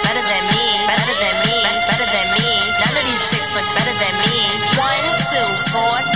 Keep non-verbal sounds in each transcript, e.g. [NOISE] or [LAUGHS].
better than me. Better than me. Better than me. None of these chicks look better than me. One, two, four.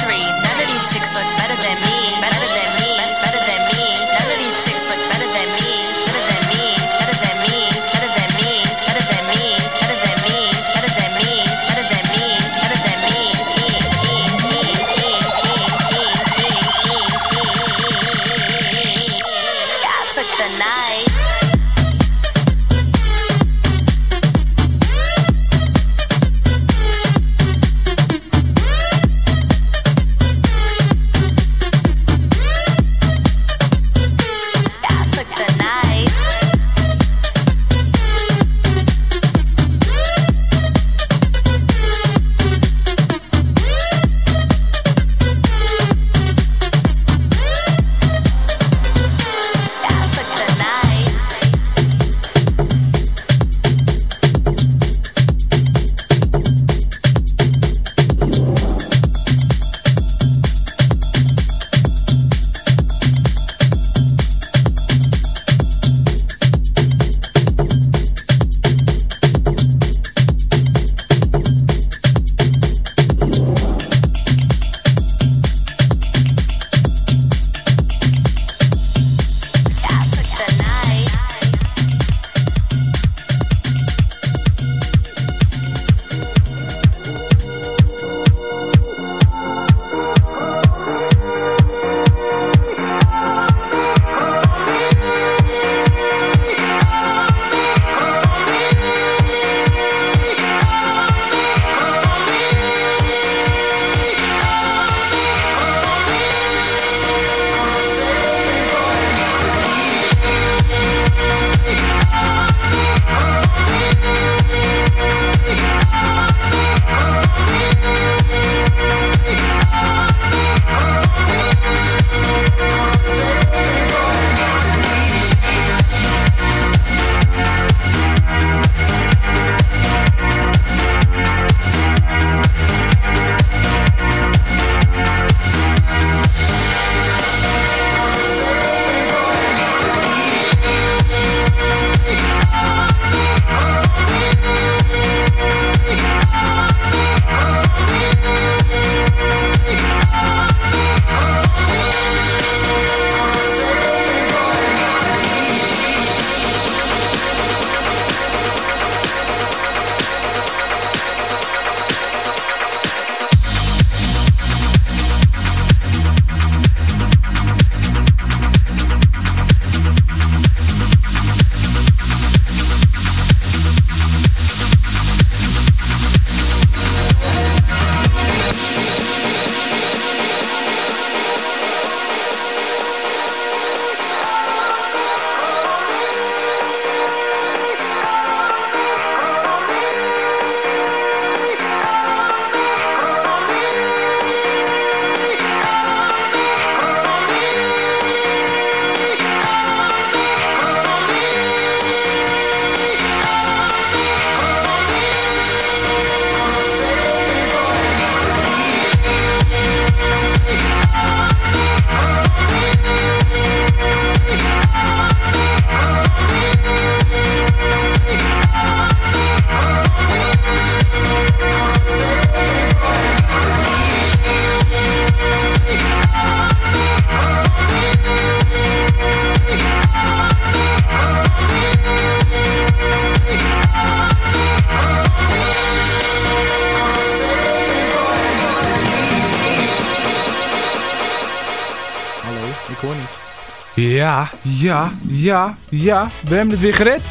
Ja, ja, ja, ja. We hebben het weer gered.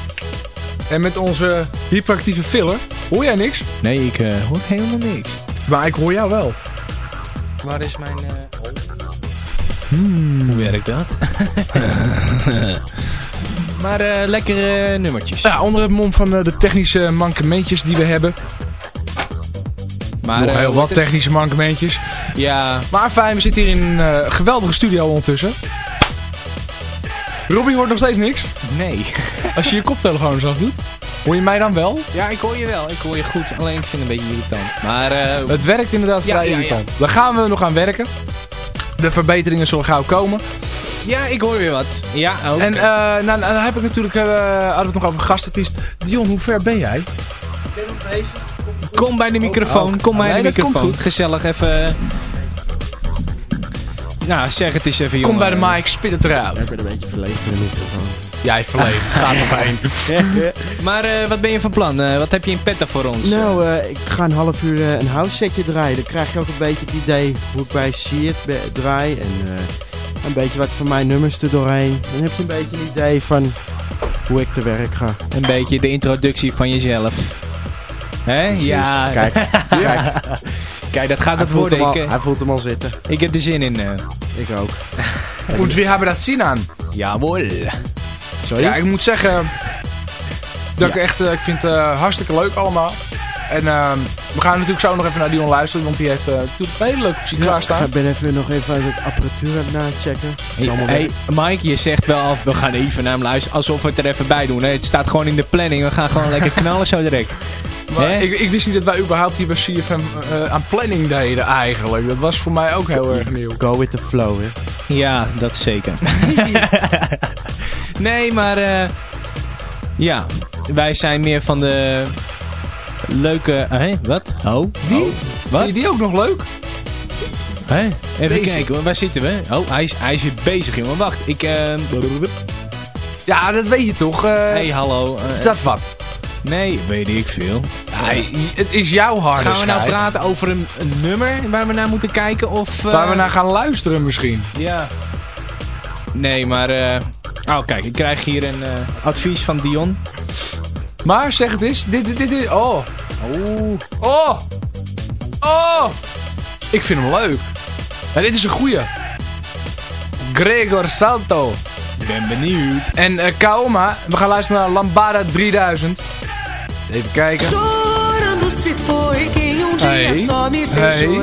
En met onze hyperactieve filler hoor jij niks. Nee, ik uh, hoor helemaal niks. Maar ik hoor jou wel. Waar is mijn... Uh... Hmm. Hoe werkt dat? [LAUGHS] maar uh, lekkere nummertjes. Ja, onder het mom van de technische mankementjes die we hebben. Maar, Nog heel wat technische mankementjes. Ja. Maar fijn, we zitten hier in een geweldige studio ondertussen. Robbie hoort nog steeds niks? Nee. [LAUGHS] Als je je koptelefoon eens af doet, hoor je mij dan wel? Ja, ik hoor je wel. Ik hoor je goed. Alleen ik vind het een beetje irritant. Maar, uh... Het werkt inderdaad vrij irritant. Daar gaan we nog aan werken. De verbeteringen zullen gauw komen. Ja, ik hoor weer wat. Ja, ook. En uh, nou, dan heb ik natuurlijk, uh, hadden we het nog over gastartiest. Dion, hoe ver ben jij? Ik ben nog bezig. Kom bij de microfoon, oh, kom bij de microfoon. Gezellig even nou, zeg het eens even, jongen. Kom bij de mic, spit het eruit. Ik ben een beetje verlegen in de microfoon. Jij verlegen, [LAUGHS] gaat er heen. [LAUGHS] maar uh, wat ben je van plan? Uh, wat heb je in petten voor ons? Nou, uh, ik ga een half uur een house setje draaien. Dan krijg je ook een beetje het idee hoe ik bij Seat draai. En een beetje wat van mijn nummers er doorheen. Dan heb je een beetje een idee van hoe ik te werk ga. Een beetje de introductie van jezelf. Hè? Ja. Kijk, [LAUGHS] kijk. Kijk, dat gaat het worden. ik, uh, hij voelt hem al zitten. Ik heb er zin in. Uh. Ik ook. [LAUGHS] Goed, wie hebben dat zien aan? Jawohl. Sorry? Ja, ik moet zeggen... Dat ja. ik echt, uh, ik vind het hartstikke leuk allemaal. En ehm, we gaan natuurlijk zo nog even naar Dion luisteren, want die heeft natuurlijk een hele leuke muziek ja, klaarstaan. Ik ben even nog even het apparatuur aan het checken. Hey, hey, Mike, je zegt wel af, we gaan even naar hem luisteren, alsof we het er even bij doen. Nee, het staat gewoon in de planning, we gaan gewoon lekker knallen zo direct. [LAUGHS] Maar ik, ik, wist niet dat wij überhaupt hier bij CFM uh, aan planning deden eigenlijk. Dat was voor mij ook heel erg nieuw. Go with the flow, hè? Ja, dat zeker. [LAUGHS] nee, maar uh, ja, wij zijn meer van de leuke... Hé, uh, wat? Oh, die? Oh. Wat? Vind je die ook nog leuk? Hé, even kijken, waar zitten we? Oh, hij is, hij is weer bezig, jongen. Wacht, ik... Uh... Ja, dat weet je toch? Hé, hey, hallo. is dat wat? Nee, weet ik veel. Het is jouw harde Gaan we nou praten over een, een, nummer waar we naar moeten kijken? Of, uh... Waar we naar gaan luisteren misschien. Ja. Nee, maar... Uh... Oh, kijk, ik krijg hier een uh, advies van Dion. Maar zeg het eens. Dit, dit, dit, dit. Oh. Oh. Oh. Oh. Ik vind hem leuk. Maar dit is een goeie. Gregor Salto. Ik ben benieuwd. En uh, Kaoma, we gaan luisteren naar Lambada 3000. Even kijken. Hey. Hey.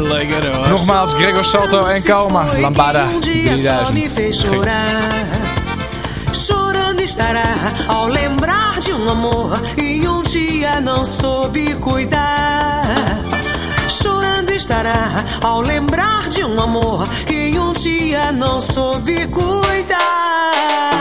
Lekker hoor. Nogmaals, Gregor Salto en Calma. Lambada 3000. Chorando estará ao lembrar de um amor e um dia não soube cuidar. Chorando estará ao lembrar de um amor que um dia não soube cuidar.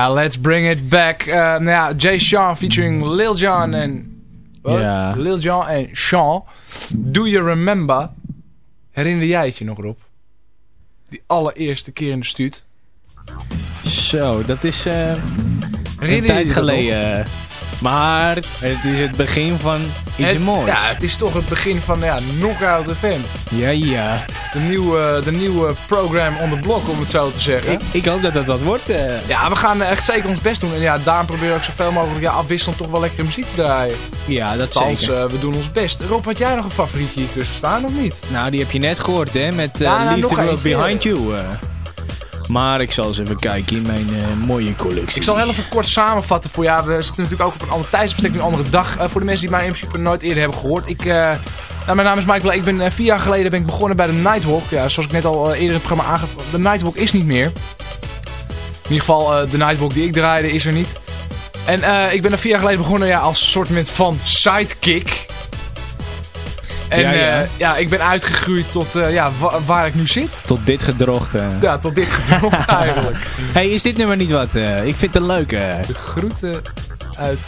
Ja, let's bring it back. Eh, nou ja, Jay Sean featuring Lil Jon en... Lil Jon en Sean. Do you remember? Herinner jij het je nog, Rob? Die allereerste keer in de stuut. Zo, dat is eh, een tijd nog? Maar het is het begin van iets Het- moois. Ja, het is toch het begin van ja, Knockout FM. Ja, ja. De nieuwe, de nieuwe program on the block, om het zo te zeggen. Ik, ik hoop dat dat wat wordt. eh. Ja, we gaan echt zeker ons best doen. En ja, daarom proberen we ook zoveel mogelijk ja, afwisselend toch wel lekkere muziek te draaien. ja, dat Althans, zeker. eh, we doen ons best. Rob, had jij nog een favorietje hier tussen staan of niet? Nou, die heb je net gehoord, hè? Met Ja, nou, nog Will eentje. Behind You. Maar ik zal eens even kijken in mijn eh, mooie collectie. Ik zal heel even kort samenvatten voor jou. We zitten natuurlijk ook op een ander tijdsbestek, een andere dag. Eh, voor de mensen die mij in principe nooit eerder hebben gehoord. Ik, eh, nou, mijn naam is Blake. Ik ben vier jaar geleden ben ik begonnen bij de Nightwalk. Ja, zoals ik net al eerder in het programma aangaf. De Nightwalk is niet meer. In ieder geval, de Nightwalk die ik draaide is er niet. En ik ben er vier jaar geleden begonnen ja, als soort van sidekick. En Ja, ja, ja. ja, ik ben uitgegroeid tot eh, ja, wa- waar ik nu zit. Tot dit gedrocht. eh. Ja, tot dit gedrocht [LAUGHS] eigenlijk. hey, is dit nummer niet wat? eh? ik vind het leuk. eh. De groeten uit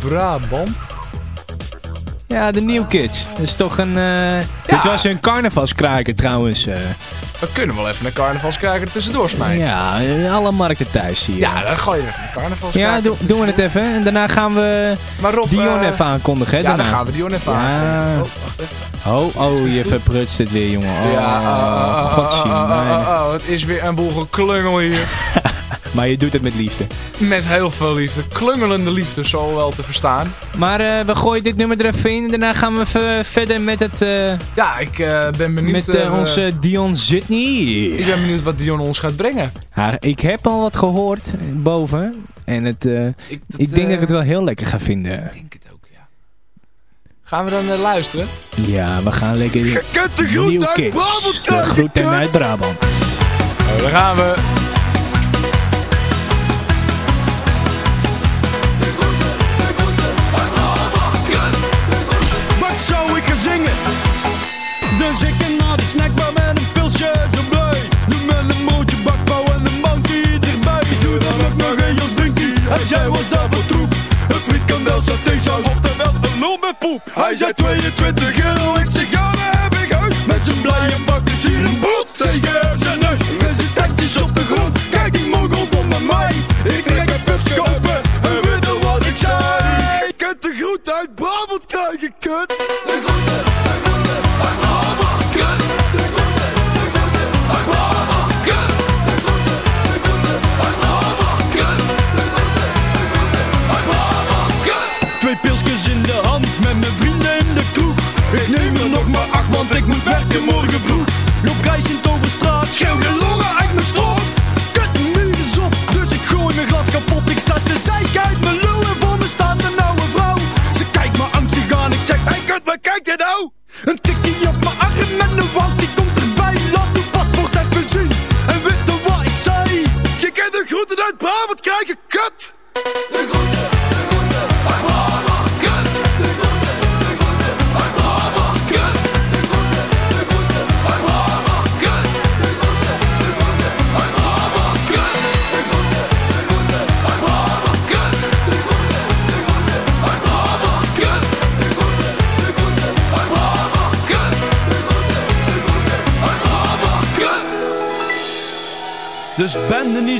Brabant. Ja, de New Kids. Dat is toch een... eh, Dit was een carnavalskraker trouwens. eh. We kunnen wel even een carnavalskijker er tussendoor smijten. Ja, ja, alle markten thuis zie je. dan gooi je even een carnavalskijker. Ja, doen- doen we het even. En daarna gaan we Maar Rob, Dion eh, even aankondigen. Hè, Ja, dan daarna. gaan we Dion even Ja. aankondigen. Oh. Oh, oh, je verprutst het weer, jongen. Oh, ja, oh, oh, oh, oh, oh, oh, oh, het is weer een boel geklungel hier. [LAUGHS] Maar je doet het met liefde. Met heel veel liefde. Klungelende liefde, zo wel te verstaan. Maar eh, we gooien dit nummer er even in. Daarna gaan we even verder met, het, eh, Ja, ik eh, ben benieuwd... met onze Dion Zutney. Ik ben benieuwd wat Dion ons gaat brengen. Ja, ik heb al wat gehoord eh, boven. En het, eh, Ik, ik denk dat ik het wel heel lekker ga vinden. Ik denk het ook, ja. Gaan we dan luisteren? Ja, we gaan lekker... Je kent de groet Nieuw uit Kids. Brabant De groeten uit Brabant. Daar gaan we. Snackbar met een pilsje zo blij. Nu met een mootje bakbouw en een monkey erbij. Doe dan ook nog een jas binky. Hij zei was daar voor troep. Een frikandel satésaus, oftewel een lul met poep. Hij zei 22 euro, ik zeg ja, we hebben huis. Met zijn blije bakken hier een bot tegen zijn neus. Met zijn tekjes op de grond, kijk die mogel om naar mij. Ik trek een bus kopen en weet je wat ik zei. Ik heb de groet uit Brabant krijgen, kut.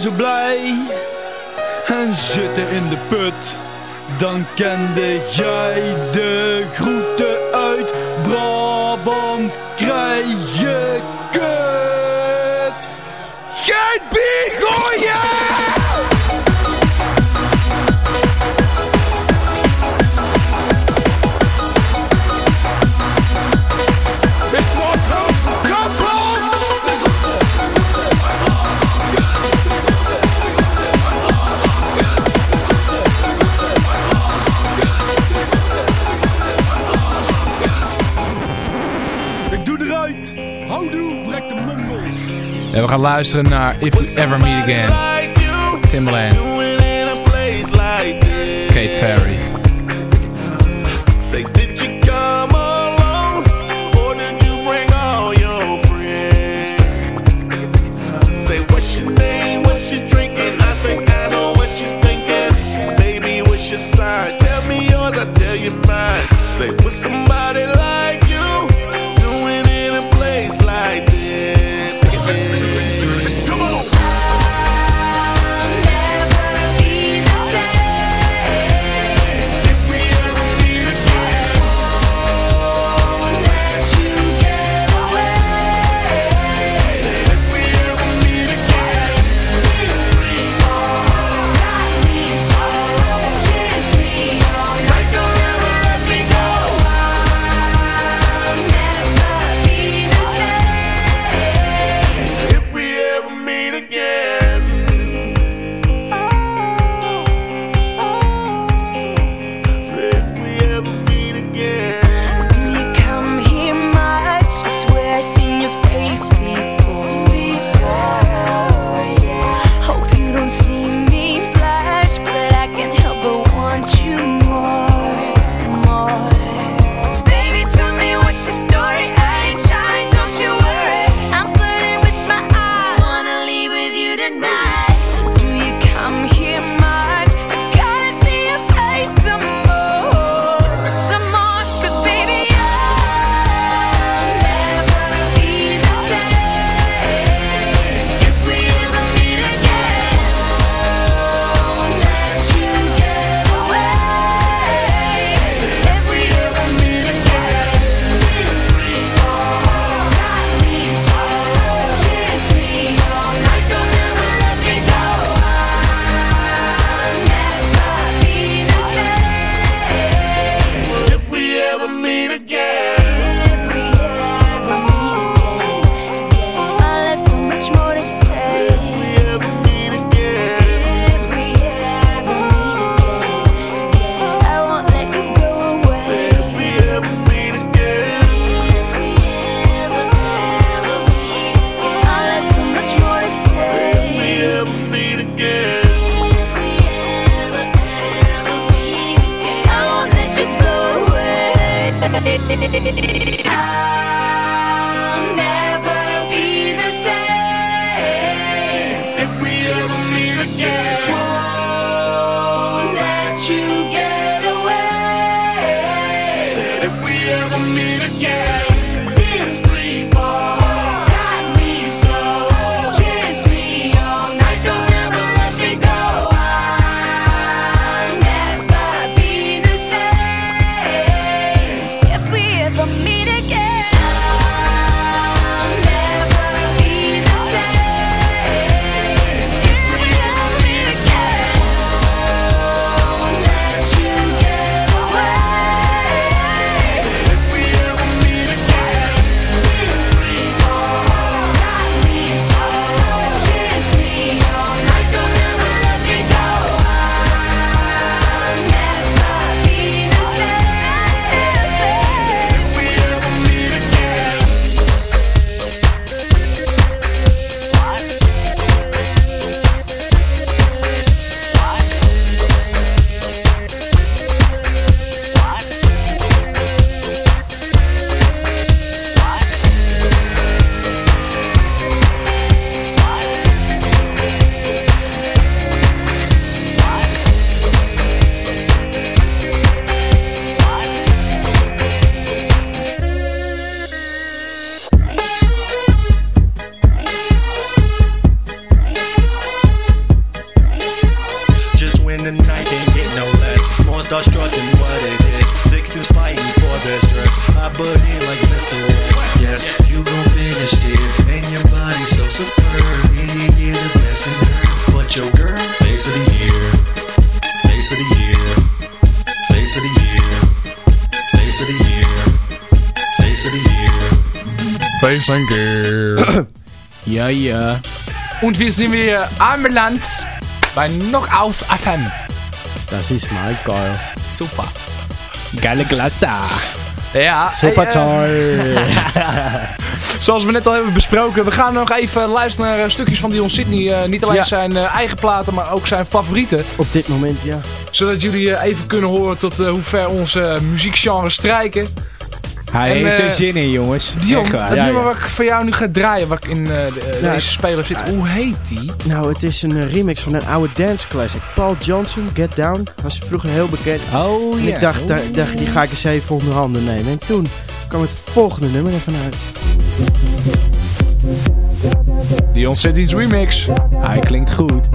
Zo blij en zitten in de put. Dan kende jij de groeten En we gaan luisteren naar If We Ever Meet Again. Timbaland. Kate Perry. Gear. Ja, ja. Und wir sind wieder anbelangt bei Knockout FM. Das ist mal geil. Super. Geile klasse. Ja, Super eh, toll. [LAUGHS] Zoals we net al hebben besproken, we gaan nog even luisteren naar eh, stukjes van Dion Sydney. Eh, niet alleen Ja. zijn eh, eigen platen, maar ook zijn favorieten. Op dit moment, ja. Zodat jullie even kunnen horen tot hoe ver onze muziekgenres strijken. Hij En, heeft er eh, zin in, jongens. Dion, Echt waar. het Ja, nummer ja. wat ik voor jou nu ga draaien, wat ik in eh, de- Ja, deze speler zit, hoe heet die? Nou, het is een eh, remix van een oude dance classic. Paul Johnson, Get Down, was vroeger heel bekend. Oh, ja. ik dacht, daar- dacht, die ga ik eens even onder handen nemen. En toen kwam het volgende nummer ervan uit. Dion Sydney's remix. Hij klinkt goed.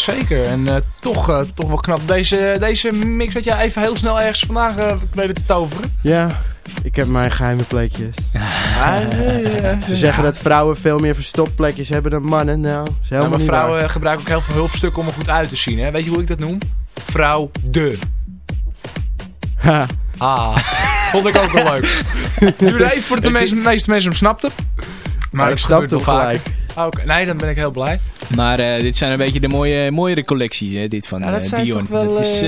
Zeker. En eh, toch, eh, toch wel knap. Deze, deze mix had jij even heel snel ergens vandaag eh weten te toveren. Ja, ik heb mijn geheime plekjes. [LAUGHS] [LAUGHS] Ze zeggen dat vrouwen veel meer verstopplekjes hebben dan mannen. Nou, is Ja, helemaal maar niet vrouwen waar. gebruiken ook heel veel hulpstukken om er goed uit te zien. Hè? Weet je hoe ik dat noem? Vrouw de. Ha. Ah, [LAUGHS] vond ik ook wel leuk. Duurde even voordat de meeste, meeste mensen hem snapten. Maar ik het snapte hem wel gelijk. Ah, Oké, Nee, dan ben ik heel blij. Maar eh, dit zijn een beetje de mooie, mooiere collecties, hè, dit van Ja, dat eh, zijn Dion. toch wel, dat is,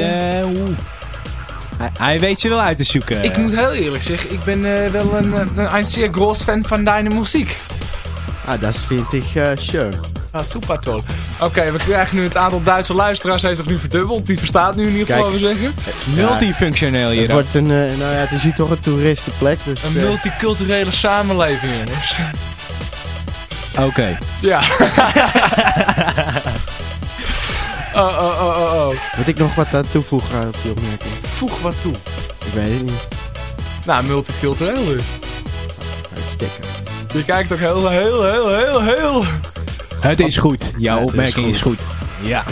oeh. hij, hij weet ze wel uit te zoeken. Ik moet heel eerlijk zeggen, ik ben eh, wel een, een, een zeer groot fan van deine muziek. Ah, dat vind ik uh. Ah, super toll. Oké, we krijgen nu het aantal Duitse luisteraars heeft zich nu verdubbeld. Die verstaat nu in ieder geval we zeggen. Multifunctioneel Het hier. wordt een, eh, nou ja, het is hier toch een toeristenplek. Dus, Een multiculturele samenleving, jongens. Oké. Ja. [LAUGHS] oh, oh, oh, oh, oh. moet ik nog wat aan toevoegen aan op die opmerking? Voeg wat toe. Ik weet het niet. Nou, multicultureel dus. Uitstikken. Je kijkt ook heel, heel, heel, heel, heel... Het is goed. Jouw het is opmerking goed. is goed. Ja.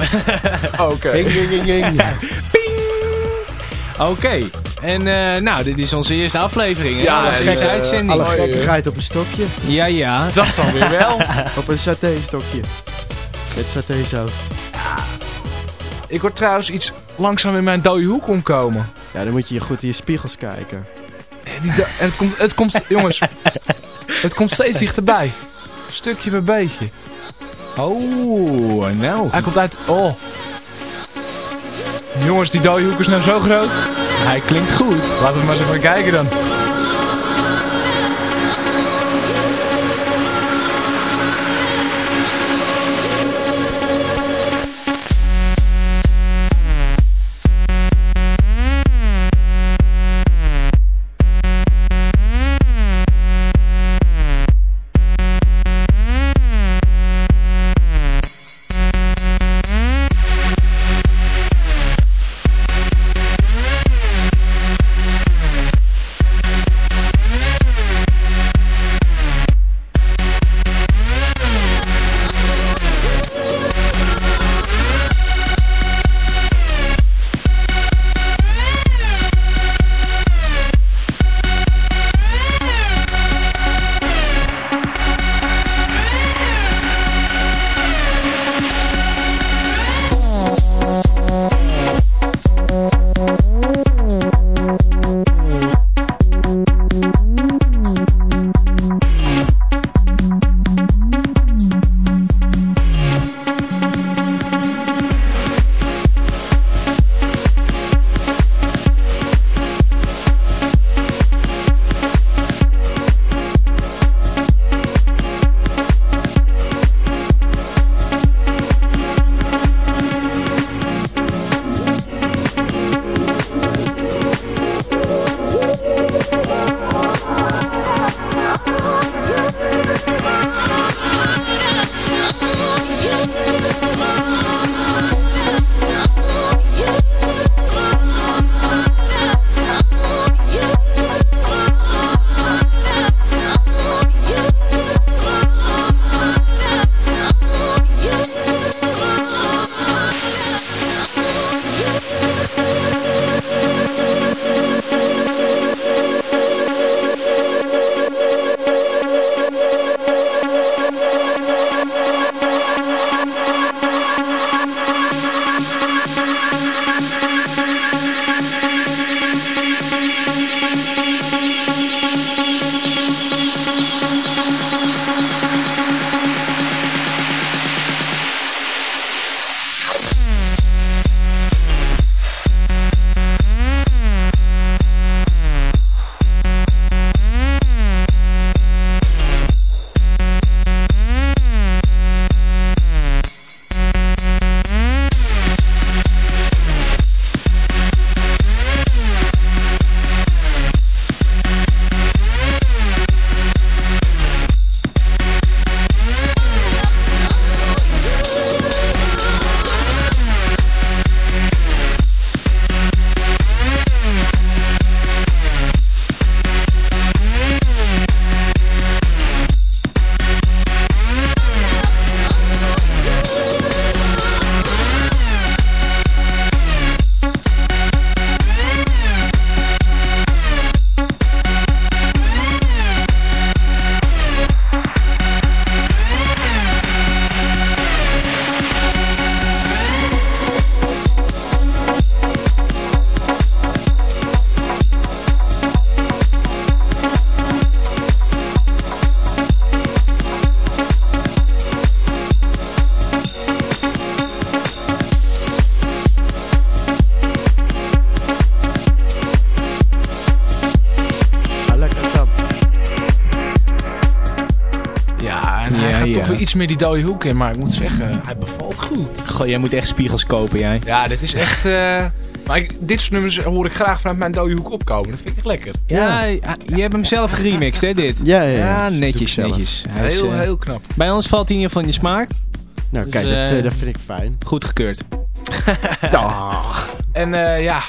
Oké. Ding, ding, ding, ding. [LAUGHS] Oké. En eh, nou, dit is onze eerste aflevering. Ja, eerste eh, uitzending. Alle gekkigheid op een stokje. Ja, ja. Dat zal weer wel. [LAUGHS] Op een satéstokje. Met satésaus. Ik word trouwens iets langzaam in mijn dode hoek omkomen. Ja, dan moet je goed in je spiegels kijken. En, die en het komt, het komt, jongens, [LAUGHS] het komt steeds dichterbij. Stukje bij beetje. Oh, nou. Hij komt uit, oh. Jongens, die dode hoek is nou zo groot. Hij klinkt goed. Laten we maar eens even kijken dan. Meer die dode hoek in. Maar ik moet zeggen, hij bevalt goed. Goh, jij moet echt spiegels kopen, jij. Ja, dit is echt... eh, maar ik, dit soort nummers hoor ik graag vanuit mijn dode hoek opkomen. Dat vind ik echt lekker. Ja, je hebt hem zelf geremixed, hè, dit? Ja, ja, ja. Ik netjes, zelf. netjes. Hij is, Heel, eh, heel knap. Bij ons valt hij in ieder geval in je smaak. Nou, Dus, kijk, dat, eh, dat vind ik fijn. Goed gekeurd. [LAUGHS] En eh, ja,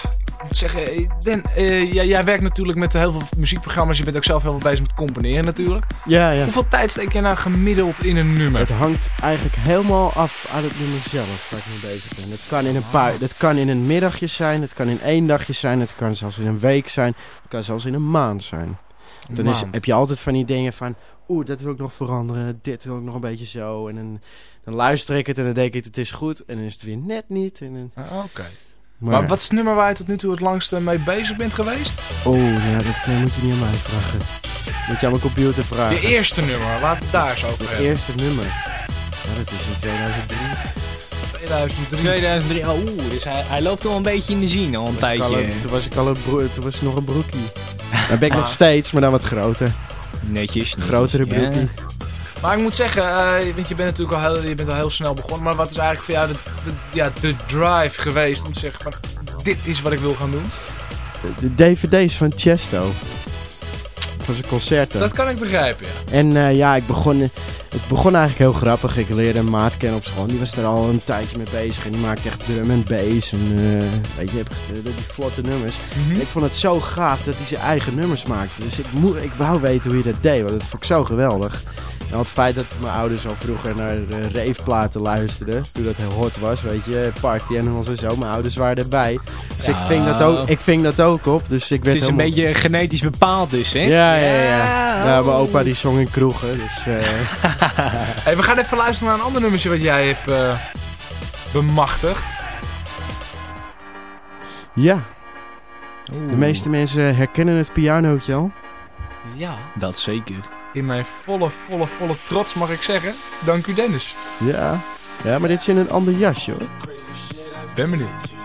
zeggen, eh, Den, eh, jij, jij werkt natuurlijk met heel veel muziekprogramma's. Je bent ook zelf heel veel bezig met componeren natuurlijk. Ja, ja. Hoeveel tijd steek je nou gemiddeld in een nummer? Het hangt eigenlijk helemaal af aan het nummer zelf waar ik mee bezig ben. Het kan in een paar, dat kan in een middagje zijn, het kan in één dagje zijn, het kan zelfs in een week zijn, het kan zelfs in een maand zijn. Dan is, heb je altijd van die dingen van, oeh, dat wil ik nog veranderen, dit wil ik nog een beetje zo. En dan, dan luister ik het en dan denk ik, het is goed. En dan is het weer net niet. En dan, Ah, Oké. Maar, Maar wat is het nummer waar je tot nu toe het langste mee bezig bent geweest? Oeh, ja, dat eh, moet je niet aan mij vragen. Moet je aan mijn computer vragen. Je eerste nummer, we het daar eens over Het hebben. eerste nummer. Ja, dat is in 2003. 2003. 2003, oh, oeh, dus hij, hij loopt al een beetje in de zien al een al tijdje. een- toen was ik al een broer, toen was ik nog een broekie. [LAUGHS] Daar ben ik nog steeds, maar dan wat groter. Netjes. netjes. Grotere Ja. Maar ik moet zeggen, eh, want je bent natuurlijk al heel, je bent al heel snel begonnen. Maar wat is eigenlijk voor jou de, de- ja, de drive geweest om te zeggen van... Dit is wat ik wil gaan doen. De dvd's van Chesto. Van zijn concerten. Dat kan ik begrijpen, ja. En eh, ja, ik begon, het begon eigenlijk heel grappig. Ik leerde een maat kennen op school. Die was er al een tijdje mee bezig. En die maakte echt drum en bass. En eh, weet je, heb, eh, die vlotte nummers. Mhm. Ik vond het zo gaaf dat hij zijn eigen nummers maakte. Dus ik, ik wou weten hoe hij dat deed. Want dat vond ik zo geweldig. En het feit dat mijn ouders al vroeger naar uh, raveplaten luisterden. Toen dat heel hot was, weet je. Party animals en zo. Mijn ouders waren erbij. Dus ik, ving dat ook, ik ving dat ook op. Dus ik werd Het is een beetje genetisch bepaald dus, hè? Ja, ja, ja. Ja, Ja, mijn opa die zong in kroegen. Dus eh, [LAUGHS] Hey, we gaan even luisteren naar een ander nummertje wat jij hebt eh, bemachtigd. ja. De meeste mensen herkennen het pianootje al. Ja. Dat zeker. In mijn volle, volle, volle trots mag ik zeggen. Dank u Dennis. Ja. Ja, maar dit is in een ander jasje hoor. Ben benieuwd.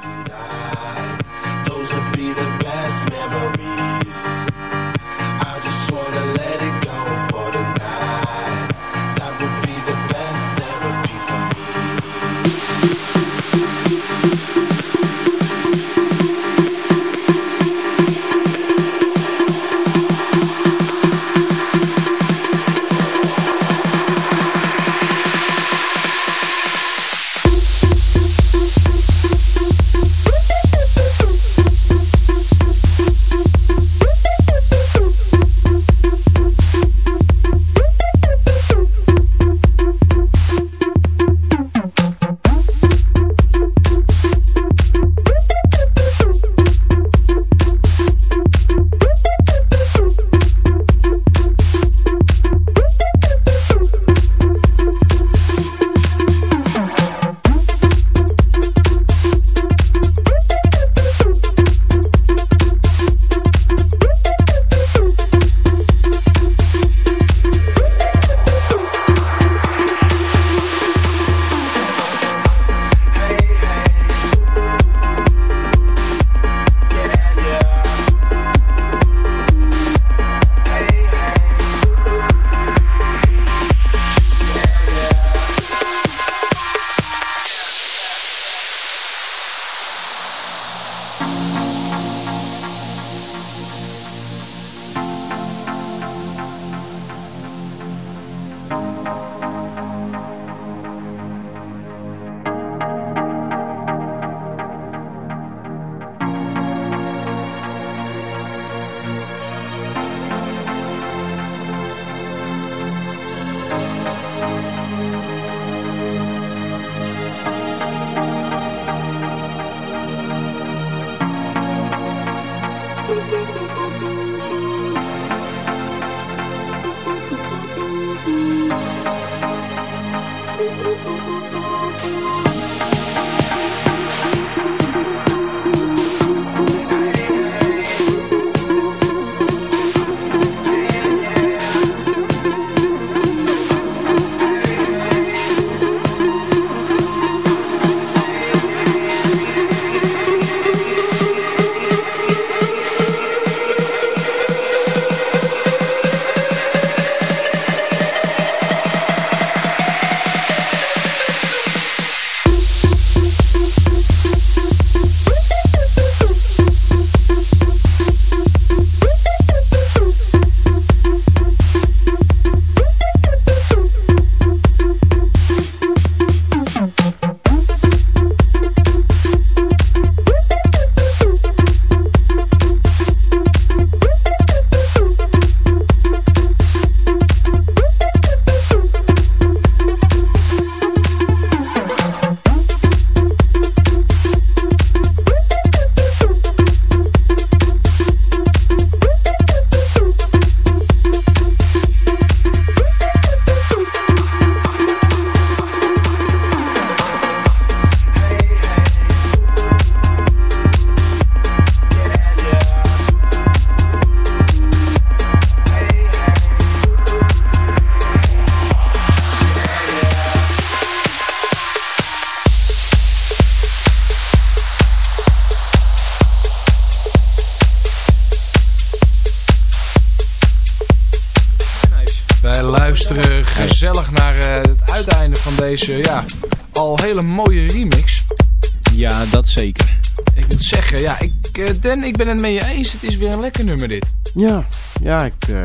Is weer een lekker nummer dit. Ja, ja, ik, eh,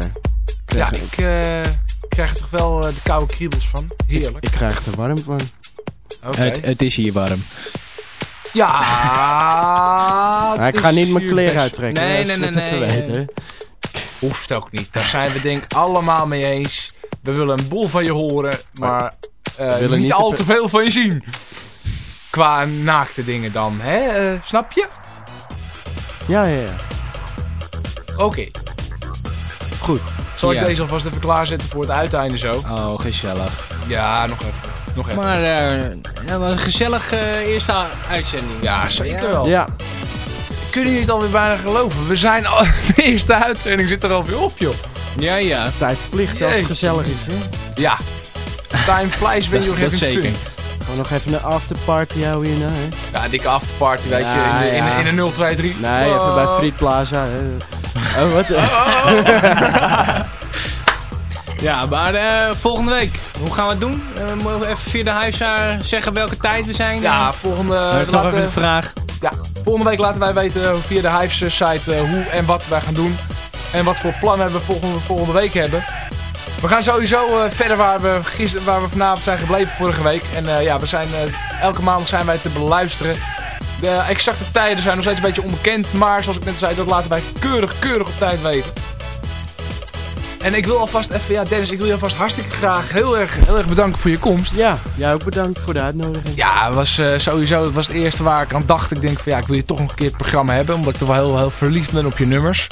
krijg, Ja, ik eh, krijg er toch wel eh, de koude kriebels van. Heerlijk. ik krijg er warm van. Oké. Het, het is hier warm. Ja, [LAUGHS] Ja, ik ga niet mijn kleren best. uittrekken. Nee, nee, nee, nee. weten. Hoeft ook niet. Daar zijn we denk ik allemaal mee eens. We willen een boel van je horen, maar eh, willen niet, niet al te veel van je zien. Qua naakte dingen dan, hè? Snap je? Ja, ja, ja. Oké. Goed. Zal ik Ja. deze alvast even klaarzetten voor het uiteinde zo? Oh, gezellig. Ja, nog even. Nog even. Maar eh, een gezellig eh, eerste uitzending. ja, zeker wel. Ja, Kunnen jullie het alweer bijna geloven? We zijn al... [LAUGHS] De eerste uitzending zit er alweer op, joh. Ja, ja. tijd vliegt als het gezellig is. Hè? Ja. Time flies when [LAUGHS] you're having zeker. fun. Gaan we nog even een afterparty houden hierna, hè? Ja, dikke afterparty, weet je. Ja, In de, in, ja. de- in de 023. Nee, even bij Friet Plaza. Hè. Oh, wat? [LAUGHS] Ja, maar eh, volgende week, hoe gaan we het doen? Eh, mogen we even via de huiszaar zeggen welke tijd we zijn? Ja, volgende... Uh, toch laten- even de vraag. Ja, volgende week laten wij weten via de Hives site eh, hoe en wat wij gaan doen. En wat voor plannen we volgende, volgende week hebben. We gaan sowieso eh, verder waar we, gister, waar we vanavond zijn gebleven vorige week. En eh, ja, we zijn, eh, elke maandag zijn wij te beluisteren. De exacte tijden zijn nog steeds een beetje onbekend. Maar zoals ik net zei, dat laten wij keurig, keurig op tijd weten. En ik wil alvast even, ja Dennis, ik wil je alvast hartstikke graag heel erg, heel erg bedanken voor je komst. Ja, jij ook bedankt voor de uitnodiging. Ja, het was eh, sowieso het was het eerste waar ik aan dacht. Ik denk van ja, ik wil je toch nog een keer het programma hebben. Omdat ik toch wel heel, heel verliefd ben op je nummers.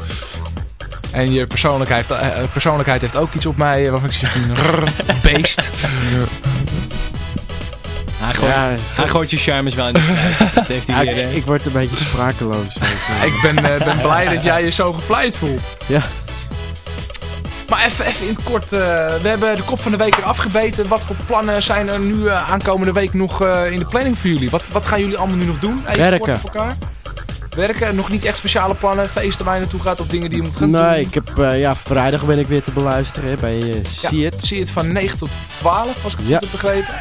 En je persoonlijkheid, eh, eh, persoonlijkheid heeft ook iets op mij waarvan ik van [LAUGHS] rrr, beest. [LAUGHS] Hij gooit, Ja, hij gooit je charmes wel in de. [LAUGHS] Dat heeft Ja, hij ik, weer. eh. ik word een beetje sprakeloos. ik ben, eh, ben blij dat jij je zo gevleid voelt. Ja. Maar even, even in het kort. eh, we hebben de kop van de week er afgebeten. Wat voor plannen zijn er nu eh, aankomende week nog eh, in de planning voor jullie? Wat, wat gaan jullie allemaal nu nog doen? Even Werken. kort op elkaar. Werken? Nog niet echt speciale plannen? Feesten waar je naartoe gaat of dingen die je moet gaan doen? Nee, ik heb, eh, ja, vrijdag ben ik weer te beluisteren hè, bij uh, Ja, See It. Zie het van 9 tot 12, als ik het Ja. goed heb begrepen.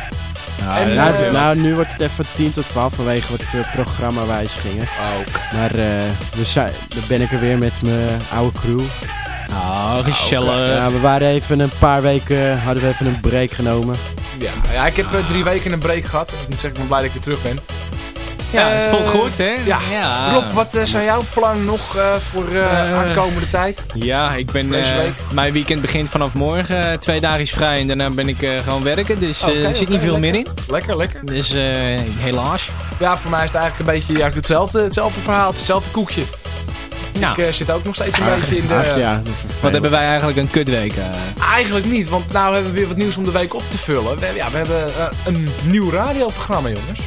Nou, En, Nou, eh, nou, nu wordt het even 10 tot 12 vanwege wat uh, programmawijzigingen. Ook. Maar eh, we zijn, dan ben ik er weer met mijn oude crew. Oh, gezellig. Ja, we waren even een paar weken, hadden we even een break genomen. Ja, ja, ik heb drie weken een break gehad. Ik moet zeggen, ik ben blij dat ik weer terug ben. Ja, het eh, voelt goed, hè? Ja. Rob, wat eh, zijn jouw plannen nog eh, voor eh, Eh, aankomende tijd? Ja, ik ben, Deze eh, week? mijn weekend begint vanaf morgen. Twee dagen is vrij en daarna ben ik eh, gewoon werken. Dus eh, er zit niet veel meer in. lekker. Lekker. Dus eh, helaas. Ja, voor mij is het eigenlijk een beetje ja, hetzelfde, hetzelfde verhaal, hetzelfde koekje. Nou, Ik zit ook nog steeds een beetje in de... Ach ja, wat hebben wij eigenlijk een kutweek? eh. Eigenlijk niet, want nou hebben we weer wat nieuws om de week op te vullen. We, ja, we hebben een nieuw radioprogramma, jongens.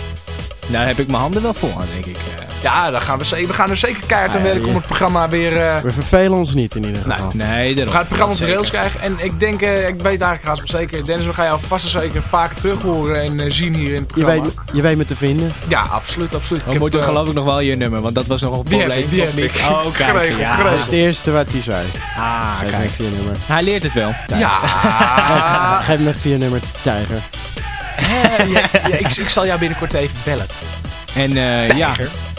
Daar heb ik mijn handen wel voor, denk ik. Ja, daar gaan we, ze- we gaan er zeker keihard aan werken om het programma weer... eh, We vervelen ons niet in ieder geval. Nee, We gaan het programma op de rails krijgen. En ik denk, eh, ik weet eigenlijk haast wel zeker. Dennis, we gaan jou vast en zeker vaker terug horen en eh, zien hier in het Je programma. weet, je weet me te vinden. Ja, absoluut, absoluut. We moeten geloof ik nog wel je nummer, want dat was nog een Die heb probleem. ik, die heb niet? ik. Oh, kijk. Geregeld, ja. geregeld. Dat is het eerste wat hij zei. Ah, Geef me kijk. vier nummer. Hij leert het wel. Ja. Geef me vier nummer Tijger. Hè, ja, ja, ik, ik zal jou binnenkort even bellen. En eh, ja,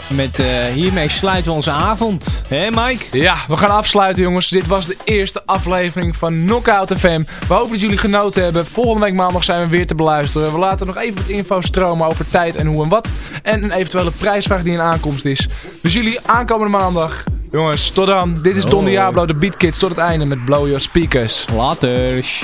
met, eh, hiermee sluiten we onze avond. Hé Mike? Ja, we gaan afsluiten jongens. Dit was de eerste aflevering van Knockout FM. We hopen dat jullie genoten hebben. Volgende week maandag zijn we weer te beluisteren. We laten nog even wat info stromen over tijd en hoe en wat. En een eventuele prijsvraag die in aankomst is. Dus jullie aankomende maandag. Jongens, tot dan. Dit is Don Diablo, de Beat Kids. Tot het einde met Blow Your Speakers. Laters.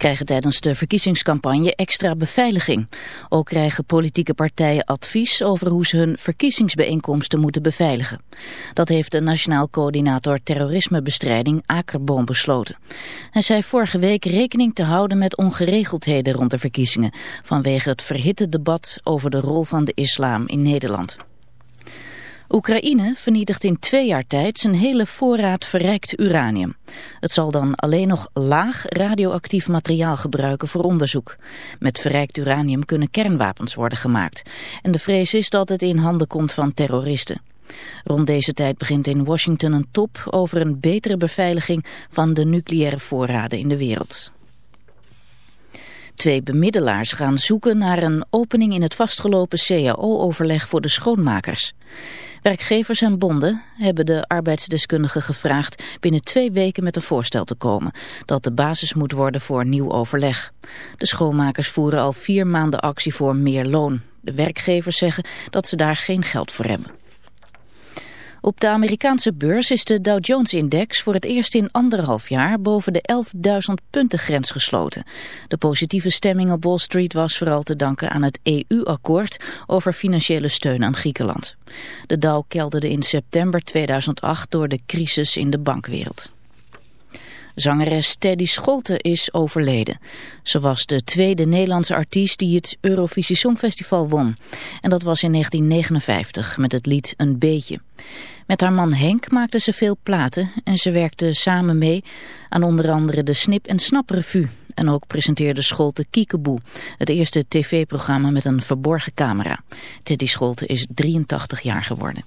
krijgen tijdens de verkiezingscampagne extra beveiliging. Ook krijgen politieke partijen advies over hoe ze hun verkiezingsbijeenkomsten moeten beveiligen. Dat heeft de Nationaal Coördinator Terrorismebestrijding Akerboom besloten. Hij zei vorige week rekening te houden met ongeregeldheden rond de verkiezingen vanwege het verhitte debat over de rol van de islam in Nederland. Oekraïne vernietigt in twee jaar tijd zijn hele voorraad verrijkt uranium. Het zal dan alleen nog laag radioactief materiaal gebruiken voor onderzoek. Met verrijkt uranium kunnen kernwapens worden gemaakt. En de vrees is dat het in handen komt van terroristen. Rond deze tijd begint in Washington een top over een betere beveiliging van de nucleaire voorraden in de wereld. Twee bemiddelaars gaan zoeken naar een opening in het vastgelopen CAO-overleg voor de schoonmakers. Werkgevers en bonden hebben de arbeidsdeskundigen gevraagd binnen twee weken met een voorstel te komen dat de basis moet worden voor nieuw overleg. De schoonmakers voeren al vier maanden actie voor meer loon. De werkgevers zeggen dat ze daar geen geld voor hebben. Op de Amerikaanse beurs is de Dow Jones-index voor het eerst in anderhalf jaar boven de 11.000 punten grens gesloten. De positieve stemming op Wall Street was vooral te danken aan het EU-akkoord over financiële steun aan Griekenland. De Dow kelderde in september 2008 door de crisis in de bankwereld. Zangeres Teddy Scholte is overleden. Ze was de tweede Nederlandse artiest die het Eurovisie Songfestival won. En dat was in 1959 met het lied Een Beetje. Met haar man Henk maakte ze veel platen en ze werkte samen mee aan onder andere de Snip en Snap Revue. En ook presenteerde Scholte Kiekeboe, het eerste tv-programma met een verborgen camera. Teddy Scholte is 83 jaar geworden.